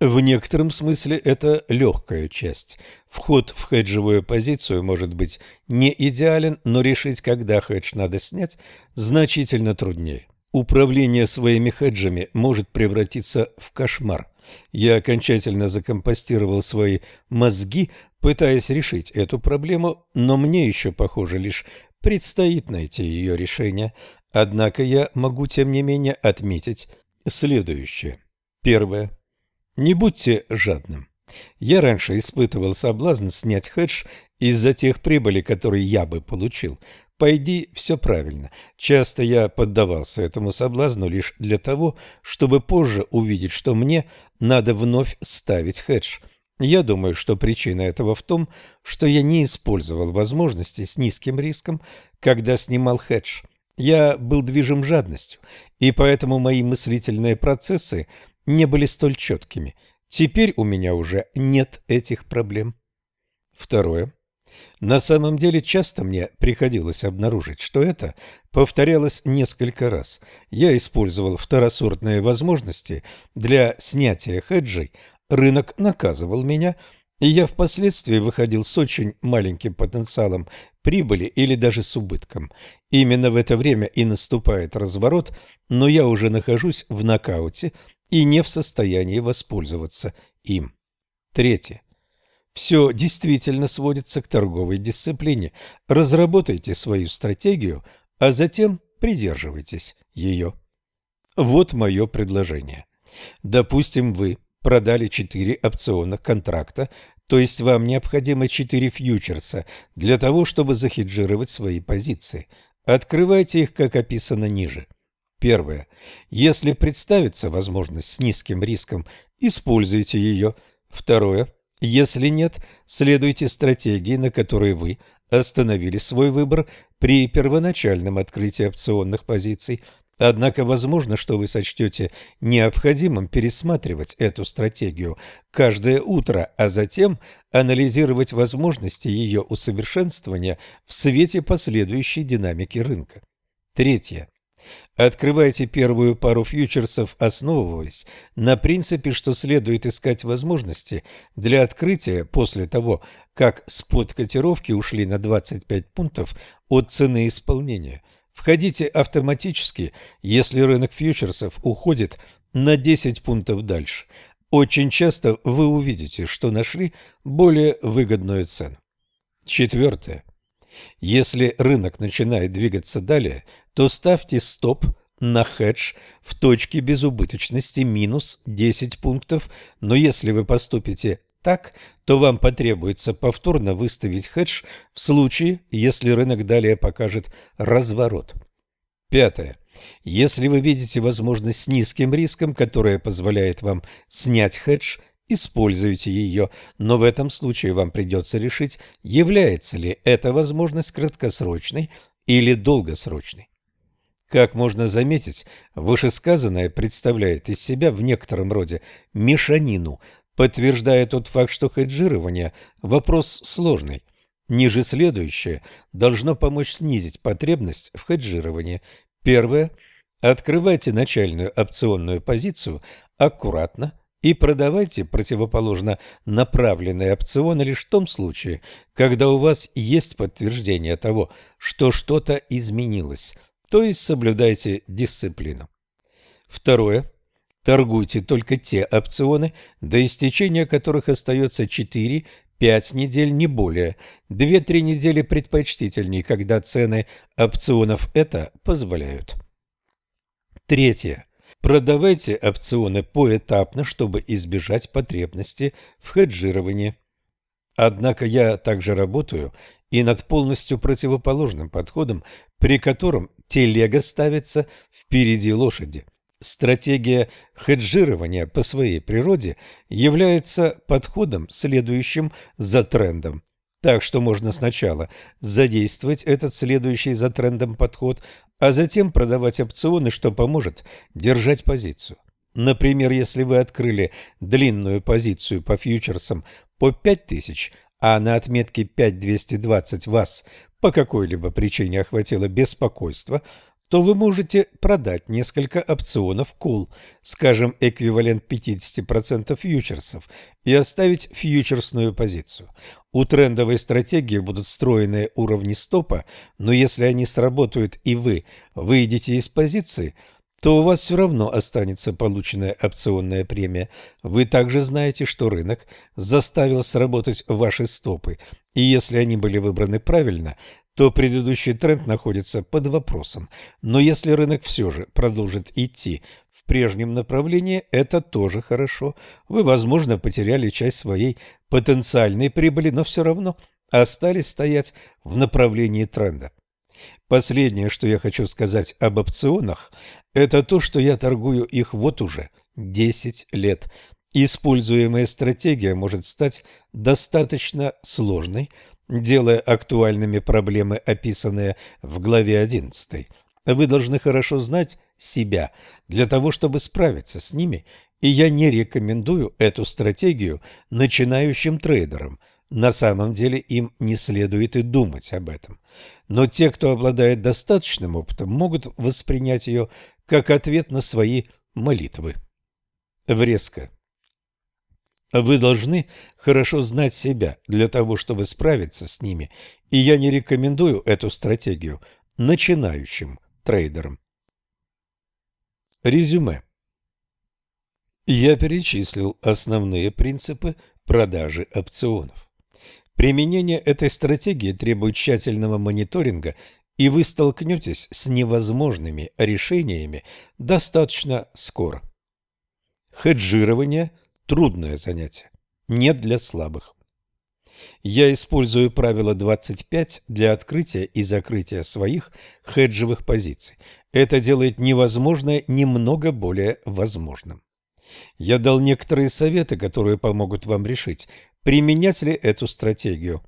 В некотором смысле это легкая часть. Вход в хеджевую позицию может быть не идеален, но решить, когда хедж надо снять, значительно труднее. Управление своими хеджами может превратиться в кошмар. Я окончательно закомпостировал свои мозги, пытаясь решить эту проблему, но мне еще, похоже, лишь предстоит найти ее решение. Однако я могу, тем не менее, отметить следующее. Первое. Не будьте жадным. Я раньше испытывал соблазн снять хедж из-за тех прибыли, которые я бы получил. Пойди, все правильно. Часто я поддавался этому соблазну лишь для того, чтобы позже увидеть, что мне надо вновь ставить хедж. Я думаю, что причина этого в том, что я не использовал возможности с низким риском, когда снимал хедж. Я был движим жадностью, и поэтому мои мыслительные процессы не были столь четкими. Теперь у меня уже нет этих проблем. Второе. На самом деле часто мне приходилось обнаружить, что это повторялось несколько раз. Я использовал второсортные возможности для снятия хеджей, рынок наказывал меня, и я впоследствии выходил с очень маленьким потенциалом прибыли или даже с убытком. Именно в это время и наступает разворот, но я уже нахожусь в нокауте и не в состоянии воспользоваться им. Третье. Все действительно сводится к торговой дисциплине. Разработайте свою стратегию, а затем придерживайтесь ее. Вот мое предложение. Допустим, вы продали 4 опционных контракта, то есть вам необходимо 4 фьючерса для того, чтобы захеджировать свои позиции. Открывайте их, как описано ниже. Первое. Если представится возможность с низким риском, используйте ее. Второе. Если нет, следуйте стратегии, на которой вы остановили свой выбор при первоначальном открытии опционных позиций. Однако возможно, что вы сочтете необходимым пересматривать эту стратегию каждое утро, а затем анализировать возможности ее усовершенствования в свете последующей динамики рынка. Третье. Открывайте первую пару фьючерсов, основываясь на принципе, что следует искать возможности для открытия после того, как спот-котировки ушли на 25 пунктов от цены исполнения. Входите автоматически, если рынок фьючерсов уходит на 10 пунктов дальше. Очень часто вы увидите, что нашли более выгодную цену. Четвертое. Если рынок начинает двигаться далее, то ставьте стоп на хедж в точке безубыточности минус 10 пунктов, но если вы поступите так, то вам потребуется повторно выставить хедж в случае, если рынок далее покажет разворот. Пятое. Если вы видите возможность с низким риском, которая позволяет вам снять хедж, используйте ее, но в этом случае вам придется решить, является ли эта возможность краткосрочной или долгосрочной. Как можно заметить, вышесказанное представляет из себя в некотором роде мешанину, подтверждая тот факт, что хеджирование – вопрос сложный. Ниже следующее должно помочь снизить потребность в хеджировании. Первое – открывайте начальную опционную позицию аккуратно, и продавайте противоположно направленные опционы лишь в том случае, когда у вас есть подтверждение того, что что-то изменилось, то есть соблюдайте дисциплину. Второе. Торгуйте только те опционы, до истечения которых остается 4-5 недель, не более. 2-3 недели предпочтительней, когда цены опционов это позволяют. Третье. Продавайте опционы поэтапно, чтобы избежать потребности в хеджировании. Однако я также работаю и над полностью противоположным подходом, при котором телега ставится впереди лошади. Стратегия хеджирования по своей природе является подходом, следующим за трендом. Так что можно сначала задействовать этот следующий за трендом подход, а затем продавать опционы, что поможет держать позицию. Например, если вы открыли длинную позицию по фьючерсам по 5000, а на отметке 5220 вас по какой-либо причине охватило беспокойство, то вы можете продать несколько опционов кул, скажем, эквивалент 50% фьючерсов, и оставить фьючерсную позицию. У трендовой стратегии будут встроенные уровни стопа, но если они сработают и вы выйдете из позиции – то у вас все равно останется полученная опционная премия. Вы также знаете, что рынок заставил сработать ваши стопы, и если они были выбраны правильно, то предыдущий тренд находится под вопросом. Но если рынок все же продолжит идти в прежнем направлении, это тоже хорошо. Вы, возможно, потеряли часть своей потенциальной прибыли, но все равно остались стоять в направлении тренда. Последнее, что я хочу сказать об опционах, это то, что я торгую их вот уже 10 лет. Используемая стратегия может стать достаточно сложной, делая актуальными проблемы, описанные в главе 11. Вы должны хорошо знать себя для того, чтобы справиться с ними, и я не рекомендую эту стратегию начинающим трейдерам. На самом деле им не следует и думать об этом. Но те, кто обладает достаточным опытом, могут воспринять ее как ответ на свои молитвы. Врезка. Вы должны хорошо знать себя для того, чтобы справиться с ними, и я не рекомендую эту стратегию начинающим трейдерам. Резюме. Я перечислил основные принципы продажи опционов. Применение этой стратегии требует тщательного мониторинга, и вы столкнетесь с невозможными решениями достаточно скоро. Хеджирование – трудное занятие, не для слабых. Я использую правило 25 для открытия и закрытия своих хеджевых позиций. Это делает невозможное немного более возможным. Я дал некоторые советы, которые помогут вам решить, применять ли эту стратегию.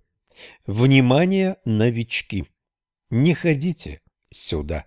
Внимание, новички! Не ходите сюда.